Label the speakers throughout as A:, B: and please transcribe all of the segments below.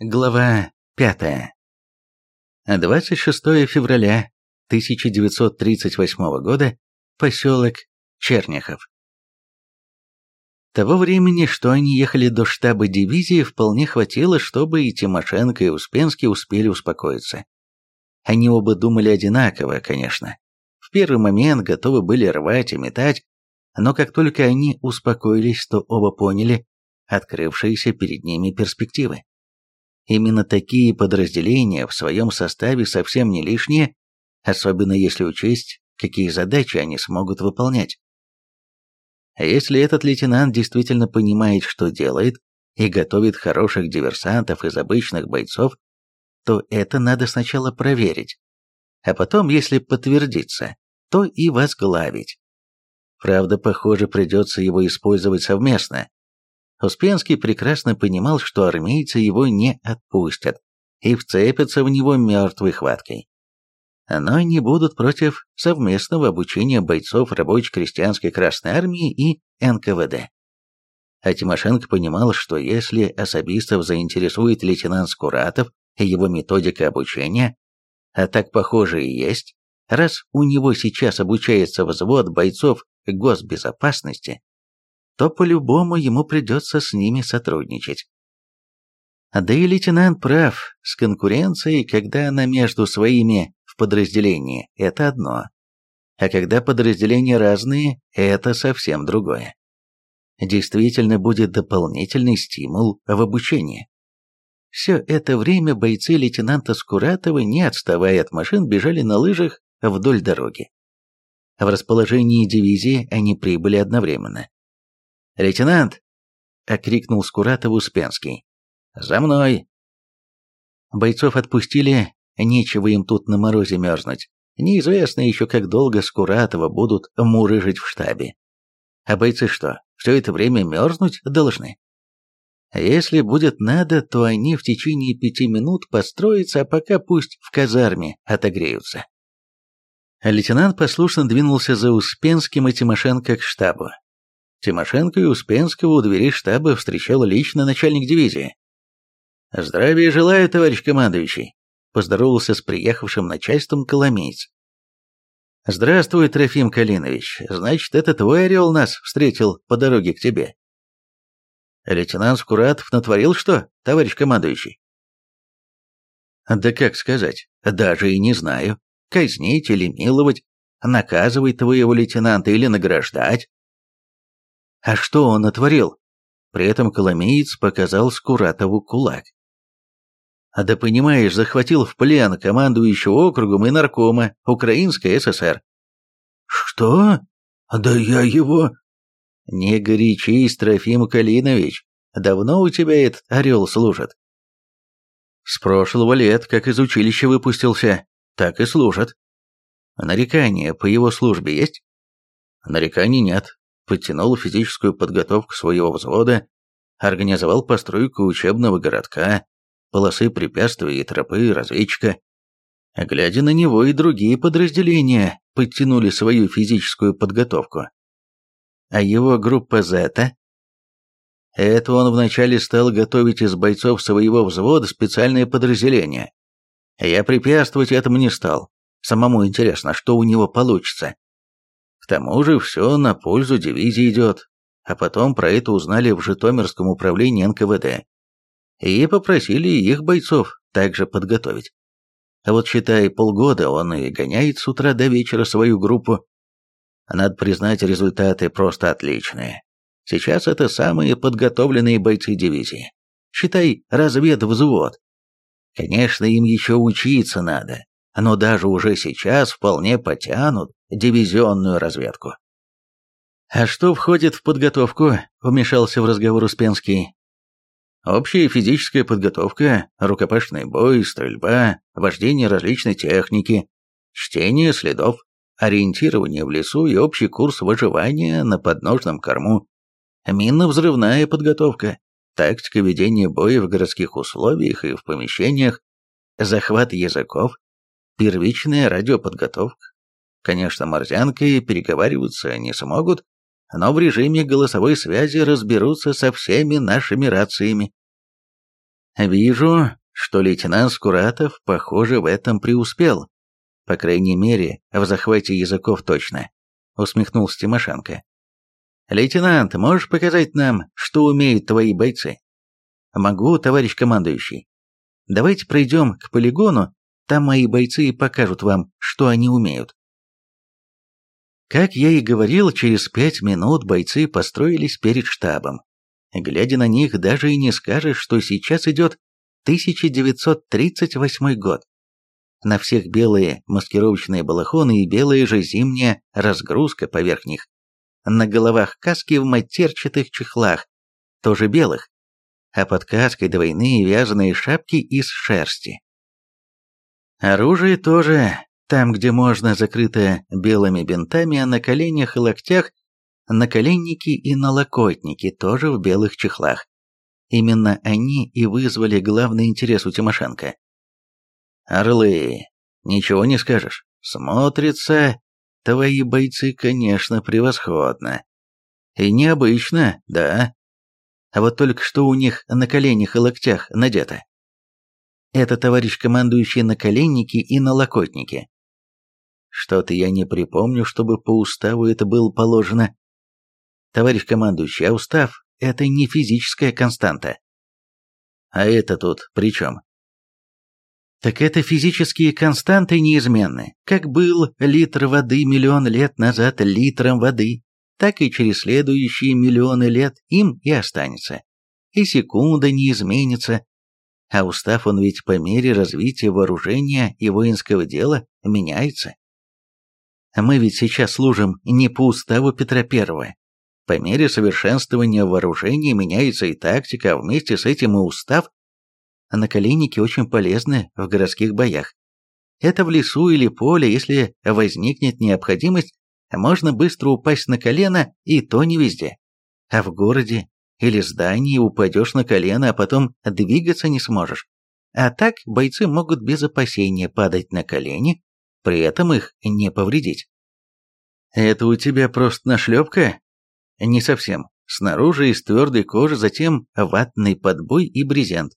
A: Глава 5. 26 февраля 1938 года. Поселок Черняхов. Того времени, что они ехали до штаба дивизии, вполне хватило, чтобы и Тимошенко, и Успенский успели успокоиться. Они оба думали одинаково, конечно. В первый момент готовы были рвать и метать, но как только они успокоились, то оба поняли открывшиеся перед ними перспективы. Именно такие подразделения в своем составе совсем не лишние, особенно если учесть, какие задачи они смогут выполнять. А если этот лейтенант действительно понимает, что делает, и готовит хороших диверсантов из обычных бойцов, то это надо сначала проверить, а потом, если подтвердится, то и возглавить. Правда, похоже, придется его использовать совместно, Успенский прекрасно понимал, что армейцы его не отпустят и вцепятся в него мертвой хваткой. Но они будут против совместного обучения бойцов рабоче-крестьянской Красной Армии и НКВД. А Тимошенко понимал, что если особистов заинтересует лейтенант Скуратов и его методика обучения, а так похоже и есть, раз у него сейчас обучается взвод бойцов госбезопасности, то по-любому ему придется с ними сотрудничать. Да и лейтенант прав, с конкуренцией, когда она между своими в подразделении, это одно. А когда подразделения разные, это совсем другое. Действительно будет дополнительный стимул в обучении. Все это время бойцы лейтенанта Скуратова, не отставая от машин, бежали на лыжах вдоль дороги. В расположении дивизии они прибыли одновременно. «Лейтенант!» — окрикнул Скуратов Успенский. «За мной!» Бойцов отпустили, нечего им тут на морозе мерзнуть. Неизвестно еще, как долго Скуратова будут мурыжить в штабе. А бойцы что, все это время мерзнуть должны? Если будет надо, то они в течение пяти минут построятся, а пока пусть в казарме отогреются. Лейтенант послушно двинулся за Успенским и Тимошенко к штабу. Тимошенко и Успенского у двери штаба встречал лично начальник дивизии. «Здравия желаю, товарищ командующий», — поздоровался с приехавшим начальством Коломейц. «Здравствуй, Трофим Калинович. Значит, это твой орел нас встретил по дороге к тебе». «Лейтенант Скуратов натворил что, товарищ командующий?» «Да как сказать, даже и не знаю. Казнить или миловать, наказывать твоего лейтенанта или награждать, а что он натворил? При этом Коломеец показал Скуратову кулак. А да понимаешь, захватил в плен командующего округом и наркома Украинской ССР. Что? Да я его... Не горячись, Трофим Калинович. Давно у тебя этот орел служит? С прошлого лет, как из училища выпустился, так и служит. Нарекания по его службе есть? Нареканий нет, подтянул физическую подготовку своего взвода, организовал постройку учебного городка, полосы препятствий и тропы разведчика. Глядя на него, и другие подразделения подтянули свою физическую подготовку. А его группа «Зета» Это он вначале стал готовить из бойцов своего взвода специальное подразделение. Я препятствовать этому не стал. Самому интересно, что у него получится. К тому же все на пользу дивизии идет, а потом про это узнали в Житомирском управлении НКВД. И попросили их бойцов также подготовить. А вот считай, полгода он и гоняет с утра до вечера свою группу. Надо признать, результаты просто отличные. Сейчас это самые подготовленные бойцы дивизии. Считай, разведвзвод. Конечно, им еще учиться надо, но даже уже сейчас вполне потянут дивизионную разведку. «А что входит в подготовку?» – вмешался в разговор Успенский. «Общая физическая подготовка, рукопашный бой, стрельба, вождение различной техники, чтение следов, ориентирование в лесу и общий курс выживания на подножном корму, минно-взрывная подготовка, тактика ведения боя в городских условиях и в помещениях, захват языков, первичная радиоподготовка, Конечно, морзянкой переговариваться не смогут, но в режиме голосовой связи разберутся со всеми нашими рациями. Вижу, что лейтенант Скуратов, похоже, в этом преуспел. По крайней мере, в захвате языков точно, усмехнулся Тимошенко. Лейтенант, можешь показать нам, что умеют твои бойцы? Могу, товарищ командующий. Давайте пройдем к полигону, там мои бойцы и покажут вам, что они умеют. Как я и говорил, через пять минут бойцы построились перед штабом. Глядя на них, даже и не скажешь, что сейчас идет 1938 год. На всех белые маскировочные балахоны и белая же зимняя разгрузка поверх них. На головах каски в матерчатых чехлах, тоже белых, а под каской до войны вязаные шапки из шерсти. Оружие тоже, там, где можно, закрыто белыми бинтами, а на коленях и локтях наколенники и налокотники тоже в белых чехлах. Именно они и вызвали главный интерес у Тимошенко. «Орлы, ничего не скажешь. Смотрится, твои бойцы, конечно, превосходно. И необычно, да. А вот только что у них на коленях и локтях надето. Это, товарищ командующий, наколенники и налокотники. Что-то я не припомню, чтобы по уставу это было положено. Товарищ командующий, а устав – это не физическая константа. А это тут при чем? Так это физические константы неизменны. Как был литр воды миллион лет назад литром воды, так и через следующие миллионы лет им и останется. И секунда не изменится. А устав он ведь по мере развития вооружения и воинского дела меняется. Мы ведь сейчас служим не по уставу Петра Первого, по мере совершенствования вооружения меняется и тактика, а вместе с этим и устав. Наколенники очень полезны в городских боях. Это в лесу или поле, если возникнет необходимость, можно быстро упасть на колено, и то не везде. А в городе или здании упадешь на колено, а потом двигаться не сможешь. А так бойцы могут без опасения падать на колени, при этом их не повредить. «Это у тебя просто нашлепка?» Не совсем. Снаружи из твердой кожи, затем ватный подбой и брезент.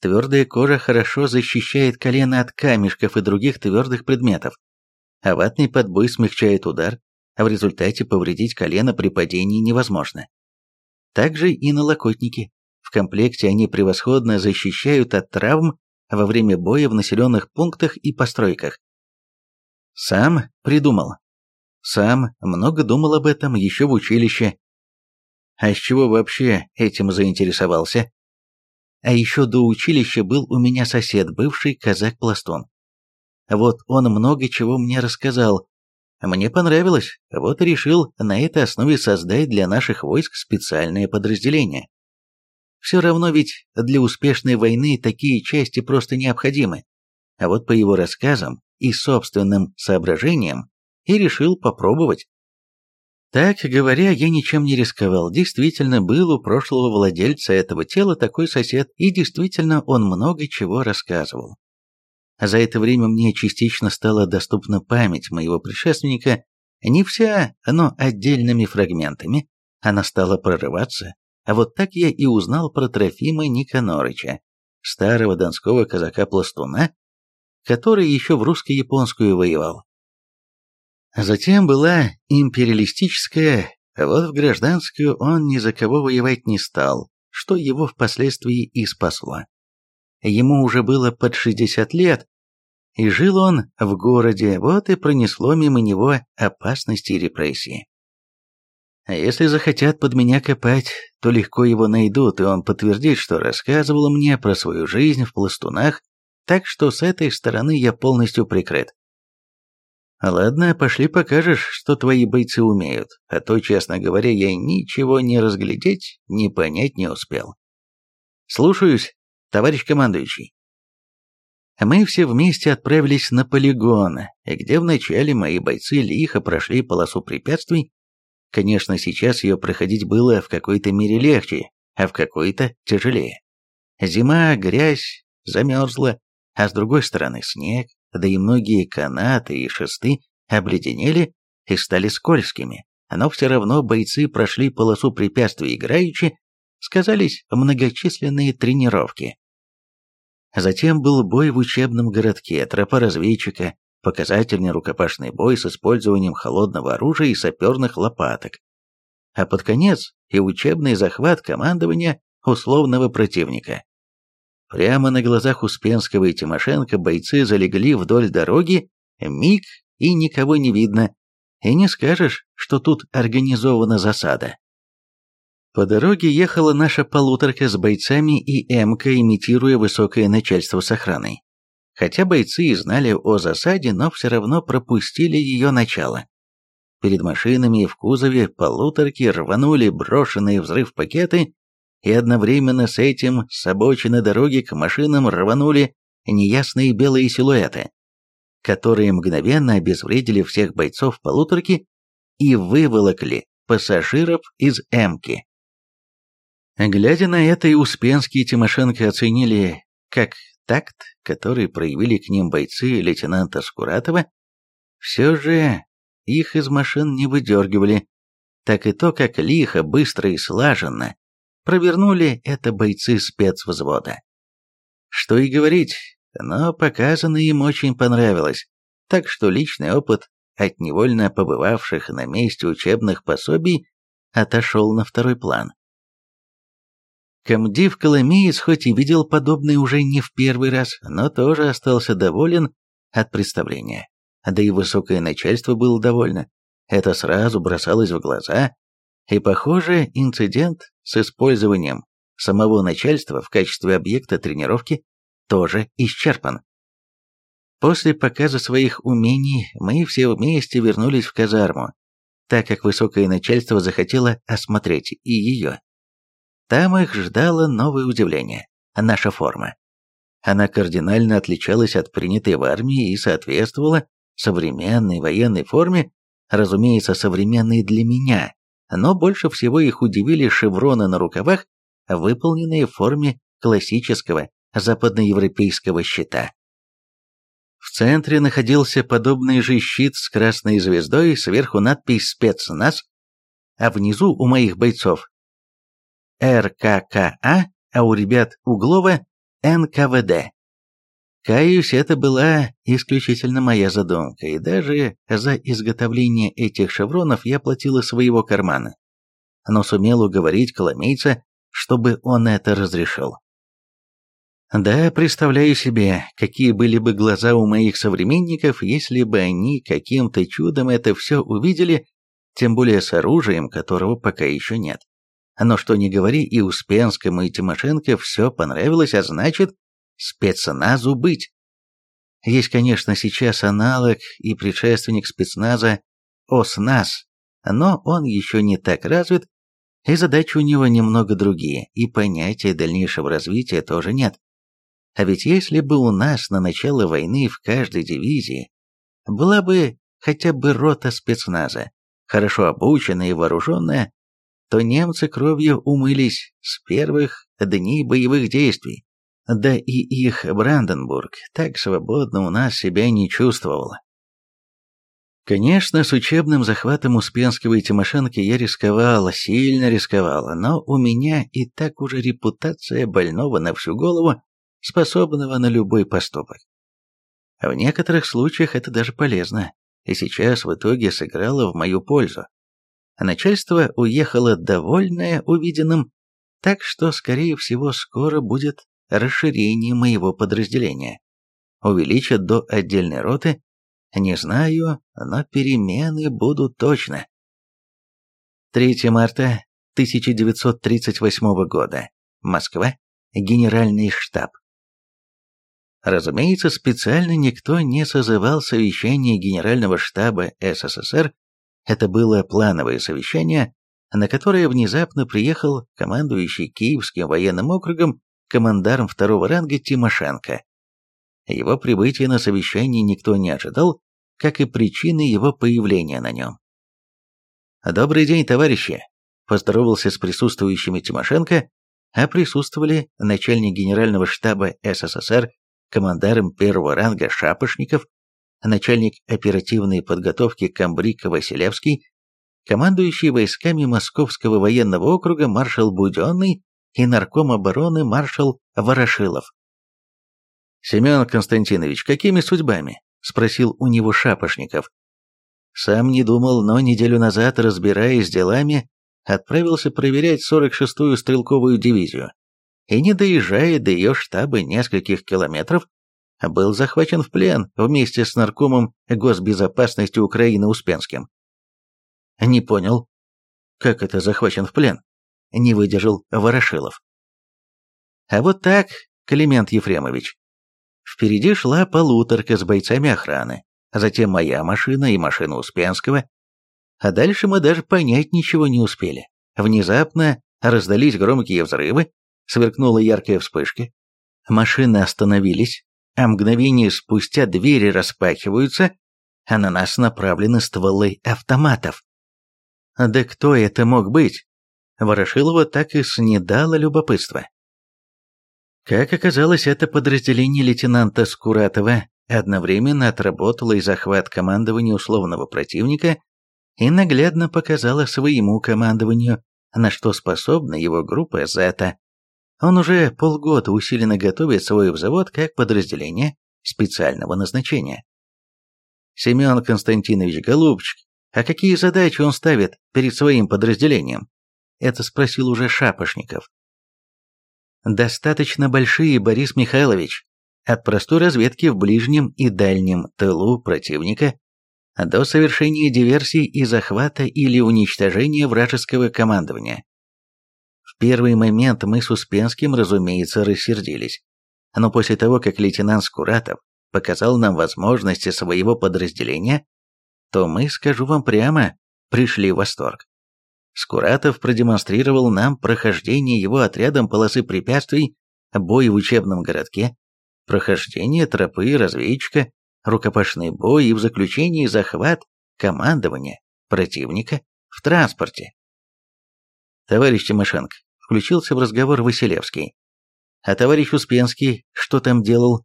A: Твердая кожа хорошо защищает колено от камешков и других твердых предметов, а ватный подбой смягчает удар, а в результате повредить колено при падении невозможно. Также и налокотники. В комплекте они превосходно защищают от травм во время боя в населенных пунктах и постройках. Сам придумал. Сам много думал об этом еще в училище. А с чего вообще этим заинтересовался? А еще до училища был у меня сосед, бывший казак-пластун. Вот он много чего мне рассказал. Мне понравилось, вот и решил на этой основе создать для наших войск специальное подразделение. Все равно ведь для успешной войны такие части просто необходимы. А вот по его рассказам и собственным соображениям и решил попробовать. Так говоря, я ничем не рисковал. Действительно, был у прошлого владельца этого тела такой сосед, и действительно он много чего рассказывал. За это время мне частично стала доступна память моего предшественника, не вся, но отдельными фрагментами. Она стала прорываться, а вот так я и узнал про Трофима Никанорыча, старого донского казака-пластуна, который еще в русско-японскую воевал. Затем была империалистическая, а вот в гражданскую он ни за кого воевать не стал, что его впоследствии и спасло. Ему уже было под 60 лет, и жил он в городе, вот и пронесло мимо него опасности и репрессии. А если захотят под меня копать, то легко его найдут, и он подтвердит, что рассказывал мне про свою жизнь в пластунах, так что с этой стороны я полностью прикрыт. Ладно, пошли покажешь, что твои бойцы умеют, а то, честно говоря, я ничего не разглядеть, не понять не успел. Слушаюсь, товарищ командующий. Мы все вместе отправились на полигон, где вначале мои бойцы лихо прошли полосу препятствий. Конечно, сейчас ее проходить было в какой-то мере легче, а в какой-то тяжелее. Зима, грязь, замерзла, а с другой стороны снег, да и многие канаты и шесты обледенели и стали скользкими, но все равно бойцы прошли полосу препятствий играючи, сказались многочисленные тренировки. Затем был бой в учебном городке, тропа разведчика, показательный рукопашный бой с использованием холодного оружия и саперных лопаток. А под конец и учебный захват командования условного противника. Прямо на глазах Успенского и Тимошенко бойцы залегли вдоль дороги, миг и никого не видно, и не скажешь, что тут организована засада. По дороге ехала наша полуторка с бойцами и Эмка, имитируя высокое начальство с охраной. Хотя бойцы и знали о засаде, но все равно пропустили ее начало. Перед машинами и в кузове полуторки рванули брошенные взрыв пакеты, и одновременно с этим с обочины дороги к машинам рванули неясные белые силуэты, которые мгновенно обезвредили всех бойцов полуторки и выволокли пассажиров из «Эмки». Глядя на это, и Успенский и Тимошенко оценили как такт, который проявили к ним бойцы лейтенанта Скуратова, все же их из машин не выдергивали, так и то, как лихо, быстро и слаженно провернули это бойцы спецвзвода. Что и говорить, но показано им очень понравилось, так что личный опыт от невольно побывавших на месте учебных пособий отошел на второй план. Комдив Коломеец хоть и видел подобное уже не в первый раз, но тоже остался доволен от представления. Да и высокое начальство было довольно. Это сразу бросалось в глаза, и, похоже, инцидент с использованием самого начальства в качестве объекта тренировки тоже исчерпан. После показа своих умений мы все вместе вернулись в казарму, так как высокое начальство захотело осмотреть и ее. Там их ждало новое удивление – наша форма. Она кардинально отличалась от принятой в армии и соответствовала современной военной форме, разумеется, современной для меня, но больше всего их удивили шевроны на рукавах, выполненные в форме классического западноевропейского щита. В центре находился подобный же щит с красной звездой, сверху надпись «Спецназ», а внизу у моих бойцов РККА, а у ребят Углова НКВД. Каюсь, это была исключительно моя задумка, и даже за изготовление этих шевронов я платил из своего кармана. Но сумел уговорить коломейца, чтобы он это разрешил. Да, представляю себе, какие были бы глаза у моих современников, если бы они каким-то чудом это все увидели, тем более с оружием, которого пока еще нет. Но что ни говори, и Успенскому, и Тимошенко все понравилось, а значит, спецназу быть. Есть, конечно, сейчас аналог и предшественник спецназа ОСНАС, но он еще не так развит, и задачи у него немного другие, и понятия дальнейшего развития тоже нет. А ведь если бы у нас на начало войны в каждой дивизии была бы хотя бы рота спецназа, хорошо обученная и вооруженная, то немцы кровью умылись с первых дней боевых действий. Да и их Бранденбург так свободно у нас себя не чувствовал. Конечно, с учебным захватом Успенского и Тимошенко я рисковал, сильно рисковал, но у меня и так уже репутация больного на всю голову, способного на любой поступок. В некоторых случаях это даже полезно, и сейчас в итоге сыграло в мою пользу а начальство уехало довольное увиденным, так что, скорее всего, скоро будет расширение моего подразделения. Увеличат до отдельной роты, не знаю, но перемены будут точно. 3 марта 1938 года. Москва. Генеральный штаб. Разумеется, специально никто не созывал совещание Генерального штаба СССР это было плановое совещание, на которое внезапно приехал командующий Киевским военным округом командарм второго ранга Тимошенко. Его прибытие на совещание никто не ожидал, как и причины его появления на нем. «Добрый день, товарищи!» – поздоровался с присутствующими Тимошенко, а присутствовали начальник генерального штаба СССР, командарм первого ранга Шапошников, начальник оперативной подготовки Камбрика Василевский, командующий войсками Московского военного округа маршал Буденный и нарком обороны маршал Ворошилов. Семен Константинович, какими судьбами? Спросил у него Шапошников. Сам не думал, но неделю назад, разбираясь делами, отправился проверять 46-ю стрелковую дивизию. И не доезжая до ее штаба нескольких километров, был захвачен в плен вместе с наркомом госбезопасности Украины Успенским. Не понял, как это захвачен в плен? Не выдержал Ворошилов. А вот так, Климент Ефремович. Впереди шла полуторка с бойцами охраны, затем моя машина и машина Успенского. А дальше мы даже понять ничего не успели. Внезапно раздались громкие взрывы, сверкнула яркая вспышка. Машины остановились, а мгновение спустя двери распахиваются, а на нас направлены стволы автоматов. Да кто это мог быть? Ворошилова так и снедало любопытство. Как оказалось, это подразделение лейтенанта Скуратова одновременно отработало и захват командования условного противника и наглядно показало своему командованию, на что способна его группа «Зета». Он уже полгода усиленно готовит свой взвод как подразделение специального назначения. Семен Константинович Голубчик, а какие задачи он ставит перед своим подразделением? Это спросил уже Шапошников. Достаточно большие, Борис Михайлович, от простой разведки в ближнем и дальнем тылу противника до совершения диверсий и захвата или уничтожения вражеского командования. Первый момент мы с Успенским, разумеется, рассердились. Но после того, как лейтенант Скуратов показал нам возможности своего подразделения, то мы, скажу вам прямо, пришли в восторг. Скуратов продемонстрировал нам прохождение его отрядом полосы препятствий, бой в учебном городке, прохождение тропы разведчика, рукопашный бой и в заключении захват командования противника в транспорте. Товарищ Тимошенко, включился в разговор Василевский. А товарищ Успенский что там делал?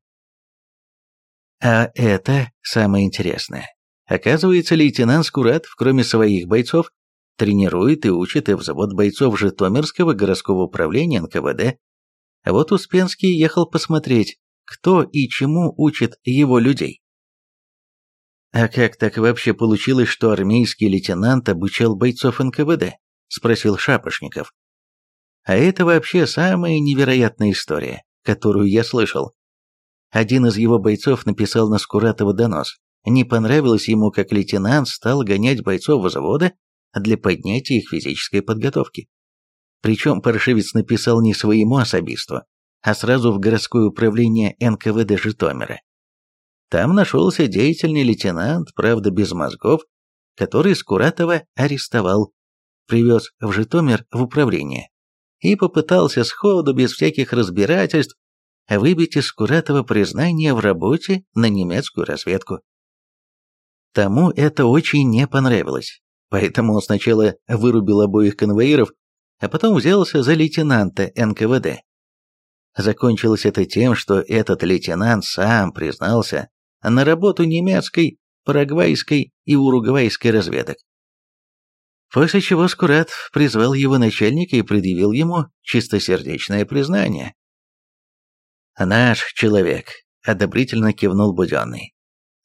A: А это самое интересное. Оказывается, лейтенант Скуратов, кроме своих бойцов, тренирует и учит и взвод бойцов Житомирского городского управления НКВД. А вот Успенский ехал посмотреть, кто и чему учит его людей. «А как так вообще получилось, что армейский лейтенант обучал бойцов НКВД?» – спросил Шапошников. А это вообще самая невероятная история, которую я слышал. Один из его бойцов написал на Скуратова донос. Не понравилось ему, как лейтенант стал гонять бойцов взвода для поднятия их физической подготовки. Причем паршивец написал не своему особисту, а сразу в городское управление НКВД Житомира. Там нашелся деятельный лейтенант, правда без мозгов, который Скуратова арестовал, привез в Житомир в управление и попытался сходу, без всяких разбирательств, выбить из Скуратова признание в работе на немецкую разведку. Тому это очень не понравилось, поэтому он сначала вырубил обоих конвоиров, а потом взялся за лейтенанта НКВД. Закончилось это тем, что этот лейтенант сам признался на работу немецкой, парагвайской и уругвайской разведок. После чего Скурат призвал его начальника и предъявил ему чистосердечное признание. «Наш человек», — одобрительно кивнул Буденный.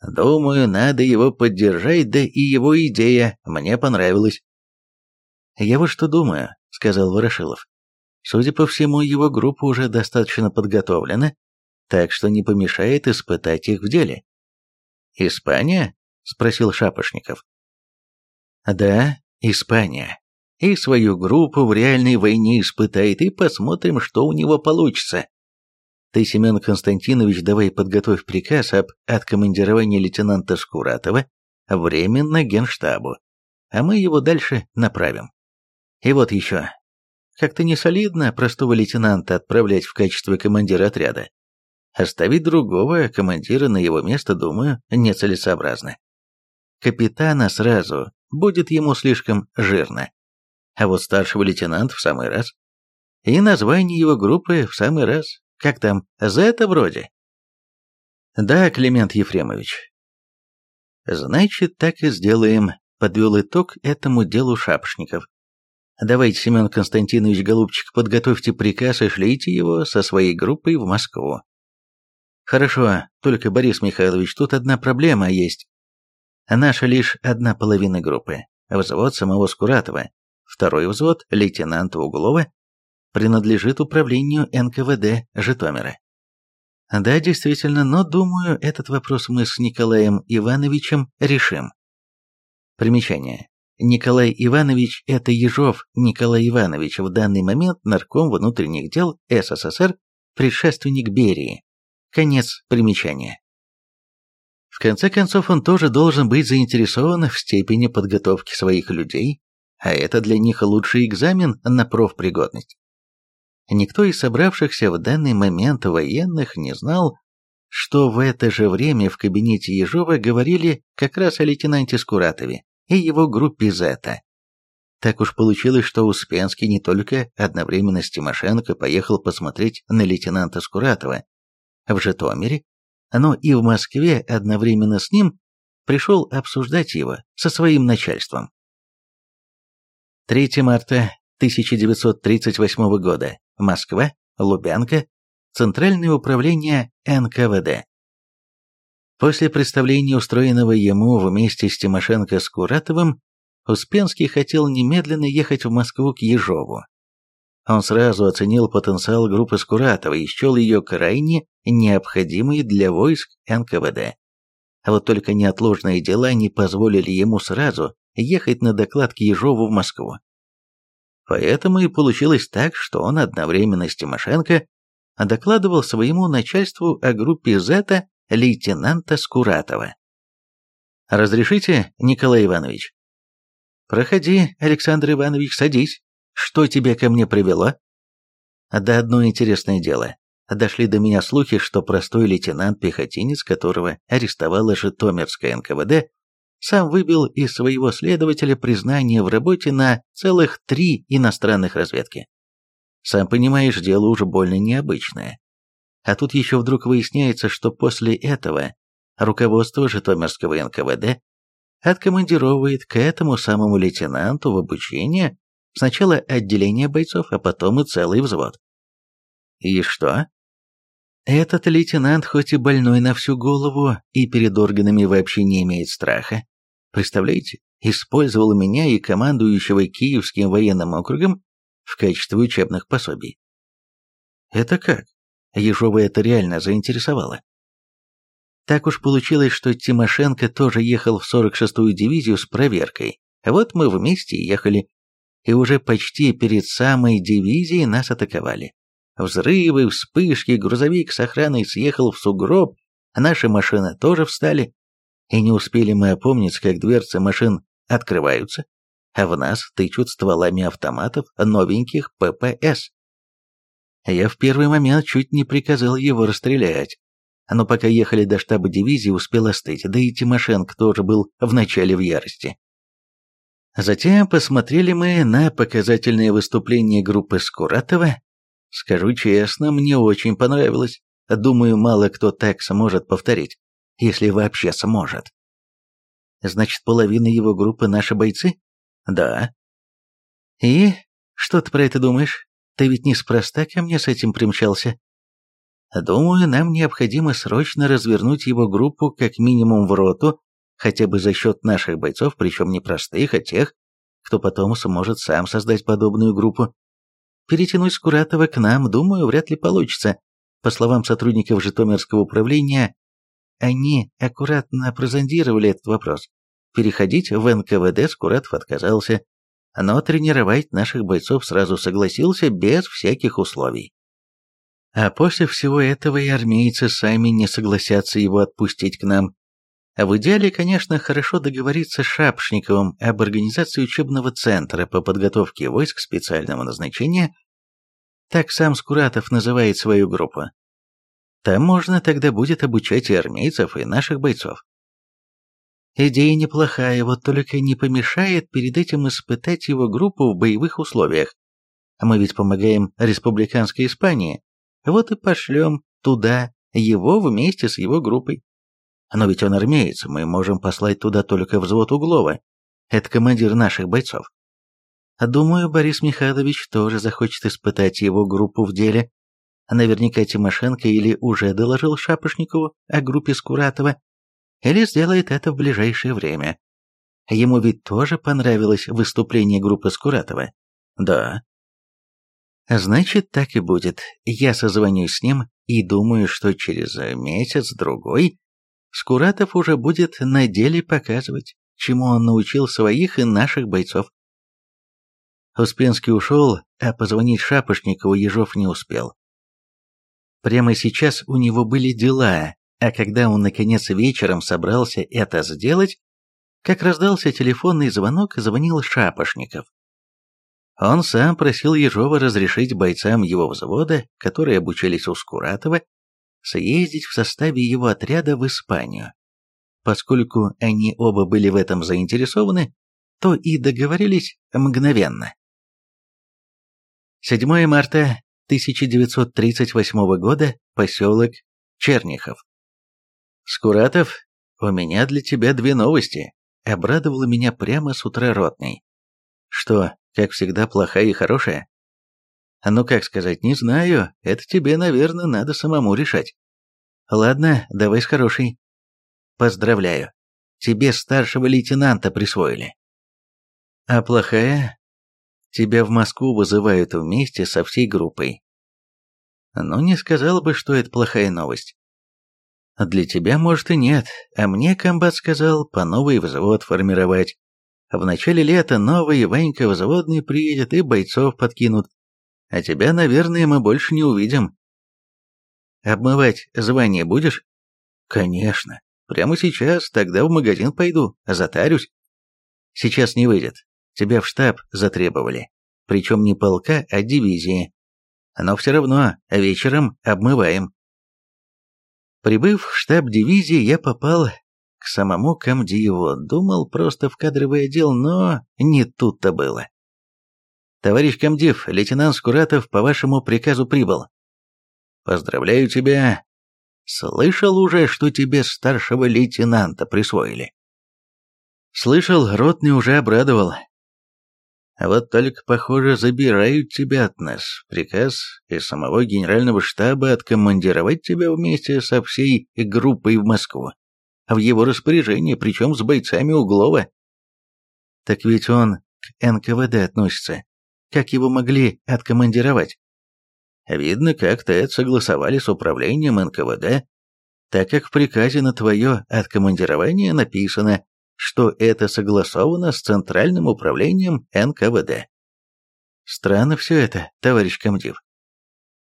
A: «Думаю, надо его поддержать, да и его идея мне понравилась». «Я вот что думаю», — сказал Ворошилов. «Судя по всему, его группа уже достаточно подготовлена, так что не помешает испытать их в деле». «Испания?» — спросил Шапошников. «Да, Испания. И свою группу в реальной войне испытает, и посмотрим, что у него получится. Ты, Семен Константинович, давай подготовь приказ об откомандировании лейтенанта Скуратова временно генштабу, а мы его дальше направим. И вот еще. Как-то не солидно простого лейтенанта отправлять в качестве командира отряда. Оставить другого командира на его место, думаю, нецелесообразно. Капитана сразу будет ему слишком жирно. А вот старшего лейтенанта в самый раз. И название его группы в самый раз. Как там, Зета вроде? Да, Климент Ефремович. Значит, так и сделаем, подвел итог этому делу Шапшников. Давайте, Семен Константинович Голубчик, подготовьте приказ и шлите его со своей группой в Москву. Хорошо, только, Борис Михайлович, тут одна проблема есть. Наша лишь одна половина группы. Взвод самого Скуратова. Второй взвод, лейтенанта Углова, принадлежит управлению НКВД Житомира. Да, действительно, но, думаю, этот вопрос мы с Николаем Ивановичем решим. Примечание. Николай Иванович – это Ежов Николай Иванович, в данный момент нарком внутренних дел СССР, предшественник Берии. Конец примечания. В конце концов, он тоже должен быть заинтересован в степени подготовки своих людей, а это для них лучший экзамен на профпригодность. Никто из собравшихся в данный момент военных не знал, что в это же время в кабинете Ежова говорили как раз о лейтенанте Скуратове и его группе «Зета». Так уж получилось, что Успенский не только одновременно с Тимошенко поехал посмотреть на лейтенанта Скуратова в Житомире, но и в Москве одновременно с ним пришел обсуждать его со своим начальством. 3 марта 1938 года. Москва, Лубянка, Центральное управление НКВД. После представления, устроенного ему вместе с Тимошенко с Куратовым, Успенский хотел немедленно ехать в Москву к Ежову. Он сразу оценил потенциал группы Скуратова и счел ее крайне необходимой для войск НКВД. А вот только неотложные дела не позволили ему сразу ехать на доклад к Ежову в Москву. Поэтому и получилось так, что он одновременно с Тимошенко докладывал своему начальству о группе Зета лейтенанта Скуратова. «Разрешите, Николай Иванович?» «Проходи, Александр Иванович, садись. Что тебя ко мне привело?» «Да одно интересное дело. Дошли до меня слухи, что простой лейтенант-пехотинец, которого арестовала Житомирская НКВД, сам выбил из своего следователя признание в работе на целых три иностранных разведки. Сам понимаешь, дело уже больно необычное. А тут еще вдруг выясняется, что после этого руководство Житомирского НКВД откомандировывает к этому самому лейтенанту в обучение сначала отделение бойцов, а потом и целый взвод. И что? Этот лейтенант хоть и больной на всю голову и перед органами вообще не имеет страха. Представляете, использовал меня и командующего Киевским военным округом в качестве учебных пособий. Это как? Ежова это реально заинтересовало. Так уж получилось, что Тимошенко тоже ехал в 46-ю дивизию с проверкой. Вот мы вместе ехали, и уже почти перед самой дивизией нас атаковали. Взрывы, вспышки, грузовик с охраной съехал в сугроб, наши машины тоже встали. И не успели мы опомниться, как дверцы машин открываются, а в нас тычут стволами автоматов новеньких ППС. Я в первый момент чуть не приказал его расстрелять, но пока ехали до штаба дивизии, успел остыть, да и Тимошенко тоже был вначале в ярости. Затем посмотрели мы на показательное выступление группы Скуратова Скажу честно, мне очень понравилось. Думаю, мало кто так сможет повторить, если вообще сможет. Значит, половина его группы наши бойцы? Да. И что ты про это думаешь? Ты ведь неспроста ко мне с этим примчался. Думаю, нам необходимо срочно развернуть его группу как минимум в роту, хотя бы за счет наших бойцов, причем не простых, а тех, кто потом сможет сам создать подобную группу. Перетянуть Скуратова к нам, думаю, вряд ли получится. По словам сотрудников Житомирского управления, они аккуратно прозондировали этот вопрос. Переходить в НКВД Скуратов отказался, но тренировать наших бойцов сразу согласился без всяких условий. А после всего этого и армейцы сами не согласятся его отпустить к нам. А в идеале, конечно, хорошо договориться с Шапшниковым об организации учебного центра по подготовке войск специального назначения, так сам Скуратов называет свою группу. Там можно тогда будет обучать и армейцев, и наших бойцов. Идея неплохая, вот только не помешает перед этим испытать его группу в боевых условиях. Мы ведь помогаем республиканской Испании, вот и пошлем туда его вместе с его группой. Но ведь он армеец, мы можем послать туда только взвод Углова. Это командир наших бойцов. Думаю, Борис Михайлович тоже захочет испытать его группу в деле. Наверняка Тимошенко или уже доложил Шапошникову о группе Скуратова, или сделает это в ближайшее время. Ему ведь тоже понравилось выступление группы Скуратова. Да. Значит, так и будет. Я созвонюсь с ним и думаю, что через месяц-другой Скуратов уже будет на деле показывать, чему он научил своих и наших бойцов. Успенский ушел, а позвонить Шапошникову Ежов не успел. Прямо сейчас у него были дела, а когда он наконец вечером собрался это сделать, как раздался телефонный звонок, звонил Шапошников. Он сам просил Ежова разрешить бойцам его взвода, которые обучались у Скуратова, съездить в составе его отряда в Испанию. Поскольку они оба были в этом заинтересованы, то и договорились мгновенно. 7 марта 1938 года, поселок Чернихов. «Скуратов, у меня для тебя две новости», — обрадовала меня прямо с утра ротный. «Что, как всегда, плохая и хорошая?» «Ну, как сказать, не знаю, это тебе, наверное, надо самому решать». «Ладно, давай с хорошей». «Поздравляю, тебе старшего лейтенанта присвоили». «А плохая?» Тебя в Москву вызывают вместе со всей группой. Ну, не сказал бы, что это плохая новость. Для тебя, может, и нет, а мне комбат сказал по новый взвод формировать. В начале лета новый Ванька взводный приедет и бойцов подкинут. А тебя, наверное, мы больше не увидим. Обмывать звание будешь? Конечно. Прямо сейчас, тогда в магазин пойду, затарюсь. Сейчас не выйдет. Тебя в штаб затребовали. Причем не полка, а дивизии. Но все равно вечером обмываем. Прибыв в штаб дивизии, я попал к самому комдиву. Думал просто в кадровый отдел, но не тут-то было. Товарищ комдив, лейтенант Скуратов по вашему приказу прибыл. Поздравляю тебя. Слышал уже, что тебе старшего лейтенанта присвоили. Слышал, ротный уже обрадовал. А вот только, похоже, забирают тебя от нас. Приказ из самого генерального штаба откомандировать тебя вместе со всей группой в Москву. В его распоряжении, причем с бойцами Углова. Так ведь он к НКВД относится. Как его могли откомандировать? Видно, как-то это согласовали с управлением НКВД, так как в приказе на твое откомандирование написано что это согласовано с Центральным управлением НКВД. Странно все это, товарищ комдив.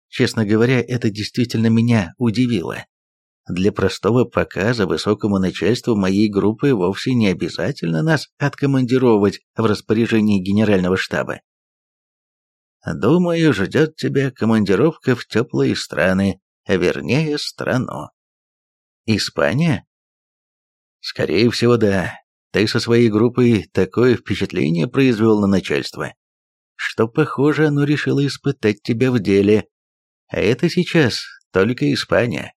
A: Честно говоря, это действительно меня удивило. Для простого показа высокому начальству моей группы вовсе не обязательно нас откомандировать в распоряжении генерального штаба. Думаю, ждет тебя командировка в теплые страны, вернее страну. Испания? Скорее всего, да. Ты со своей группой такое впечатление произвел на начальство, что, похоже, оно решило испытать тебя в деле. А это сейчас только Испания.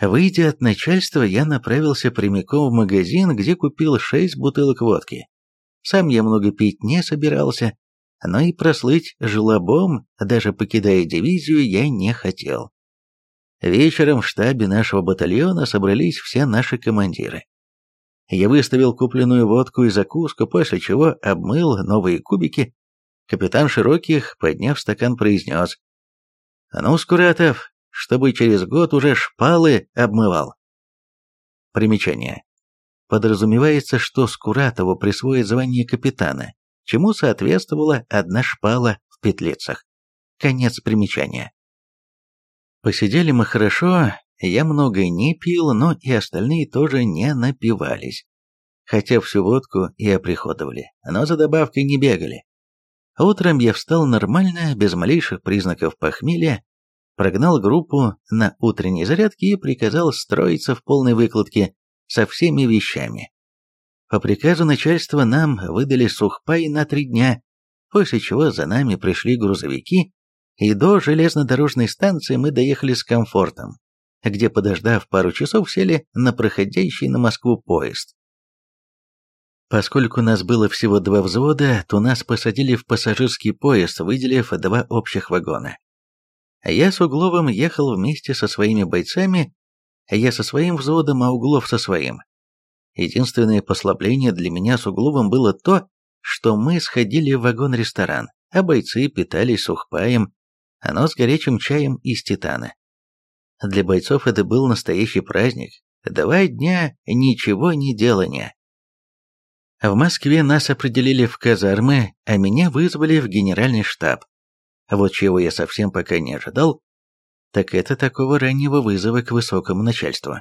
A: Выйдя от начальства, я направился прямиком в магазин, где купил шесть бутылок водки. Сам я много пить не собирался, но и прослыть жлобом, даже покидая дивизию, я не хотел. Вечером в штабе нашего батальона собрались все наши командиры. Я выставил купленную водку и закуску, после чего обмыл новые кубики. Капитан Широких, подняв стакан, произнес. «Ну, Скуратов, чтобы через год уже шпалы обмывал». Примечание. Подразумевается, что Скуратову присвоит звание капитана, чему соответствовала одна шпала в петлицах. Конец примечания. Посидели мы хорошо, я много не пил, но и остальные тоже не напивались. Хотя всю водку и оприходовали, но за добавкой не бегали. Утром я встал нормально, без малейших признаков похмелья, прогнал группу на утренней зарядке и приказал строиться в полной выкладке со всеми вещами. По приказу начальства нам выдали сухпай на три дня, после чего за нами пришли грузовики и до железнодорожной станции мы доехали с комфортом, где, подождав пару часов, сели на проходящий на Москву поезд. Поскольку нас было всего два взвода, то нас посадили в пассажирский поезд, выделив два общих вагона. Я с Угловым ехал вместе со своими бойцами, а я со своим взводом, а Углов со своим. Единственное послабление для меня с Угловым было то, что мы сходили в вагон-ресторан, а бойцы питались сухпаем, оно с горячим чаем из титана. Для бойцов это был настоящий праздник. Два дня ничего не делания. В Москве нас определили в казармы, а меня вызвали в генеральный штаб. Вот чего я совсем пока не ожидал, так это такого раннего вызова к высокому начальству.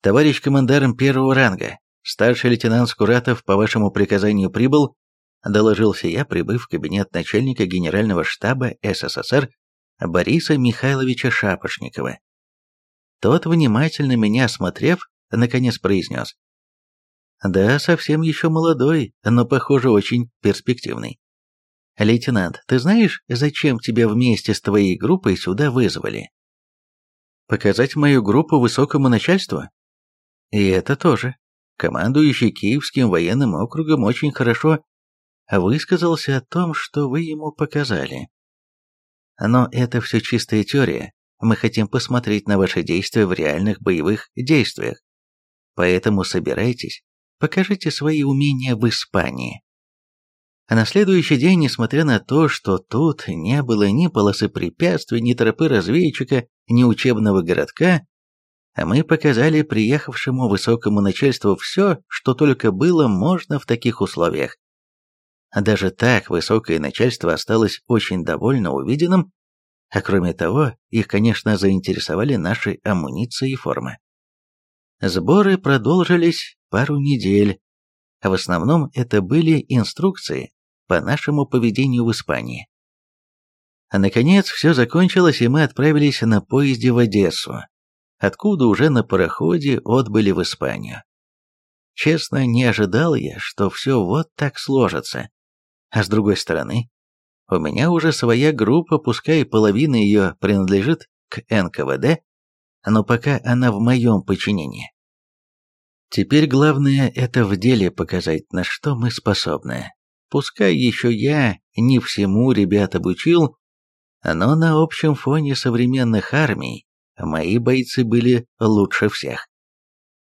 A: Товарищ командарм первого ранга, старший лейтенант Скуратов по вашему приказанию прибыл, доложился я, прибыв в кабинет начальника генерального штаба СССР Бориса Михайловича Шапошникова. Тот, внимательно меня осмотрев, наконец произнес. «Да, совсем еще молодой, но, похоже, очень перспективный. Лейтенант, ты знаешь, зачем тебя вместе с твоей группой сюда вызвали?» «Показать мою группу высокому начальству?» «И это тоже. Командующий Киевским военным округом очень хорошо высказался о том, что вы ему показали. Но это все чистая теория. Мы хотим посмотреть на ваши действия в реальных боевых действиях. Поэтому собирайтесь, покажите свои умения в Испании. А на следующий день, несмотря на то, что тут не было ни полосы препятствий, ни тропы разведчика, ни учебного городка, мы показали приехавшему высокому начальству все, что только было можно в таких условиях. Даже так высокое начальство осталось очень довольно увиденным, а кроме того, их, конечно, заинтересовали наши амуниции и формы. Сборы продолжились пару недель, а в основном это были инструкции по нашему поведению в Испании. А наконец все закончилось, и мы отправились на поезде в Одессу, откуда уже на пароходе отбыли в Испанию. Честно, не ожидал я, что все вот так сложится. А с другой стороны, у меня уже своя группа, пускай половина ее принадлежит к НКВД, но пока она в моем подчинении. Теперь главное это в деле показать, на что мы способны. Пускай еще я не всему ребят обучил, но на общем фоне современных армий мои бойцы были лучше всех.